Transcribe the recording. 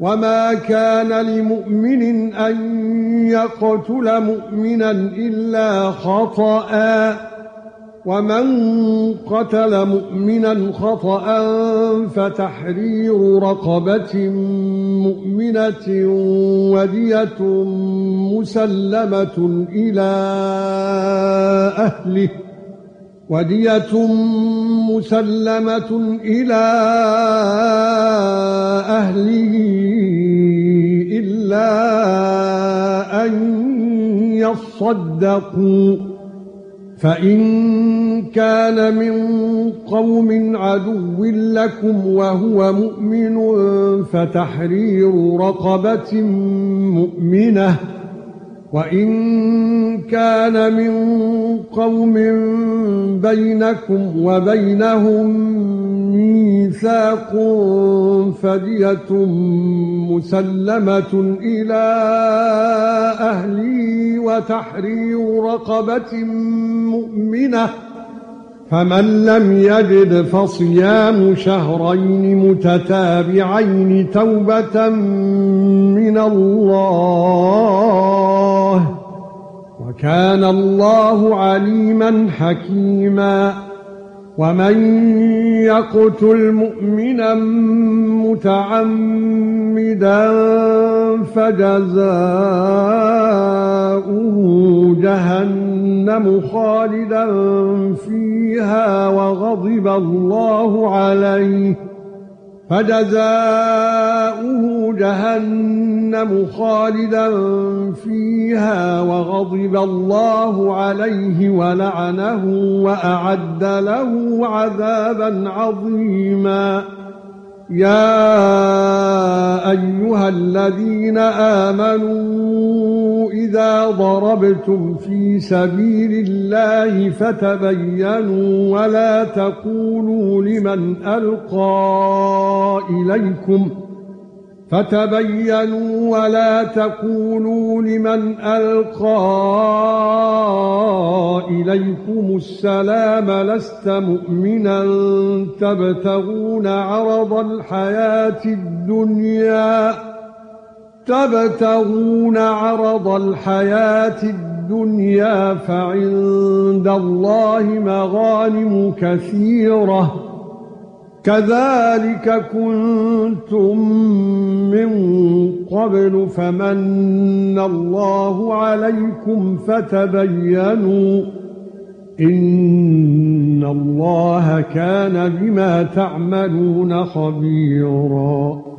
وما كان لمؤمن ان يقتل مؤمنا الا خطأ ومن قتل مؤمنا خطأ فتحرير رقبه مؤمنه ودية مسلمه إلى اهله ودية مسلمة إلى أهله يصدقوا فإن كان من قوم عدو لكم وهو مؤمن فتحرير رقبة مؤمنة. وَإِن كَانَ مِن قَوْمٍ بَيْنَكُمْ وَبَيْنَهُم مِيثَاقٌ فَدِيَةٌ مُسَلَّمَةٌ إِلَى أَهْلِهِ وَتَحْرِيرُ رَقَبَةٍ مُؤْمِنَةٍ فَمَن لَّمْ يَجِدْ فَصِيَامُ شَهْرَيْنِ مُتَتَابِعَيْنِ تَوْبَةً مِنَ اللَّهِ وَكَانَ اللَّهُ عَلِيمًا حَكِيمًا. وَمَن يَقْتُلْ مُؤْمِنًا مُتَعَمِّدًا فَجَزَاؤُهُ جَهَنَّمُ خَالِدًا فِيهَا وَغَضِبَ اللَّهُ عَلَيْهِ فَجَزَاؤُهُ جَهَنَّمُ خَالِدًا فِيهَا وَغَضِبَ اللَّهُ عَلَيْهِ وَلَعَنَهُ وَأَعَدَّ لَهُ عَذَابًا عَظِيمًا. يَا أيها الذين آمنوا اذا ضربتم في سبيل الله فتبينوا ولا تقولوا لمن ألقى إليكم فتبينوا ولا تقولوا لمن ألقى إليكم السلام لست مؤمنا تبتغون عرض الحياة الدنيا تبتغون عرض الحياة الدنيا فعند الله مغانم كثيرة. كذلك كنتم من قبل فمن الله عليكم فتبينوا إن الله كان بما تعملون خبيرا.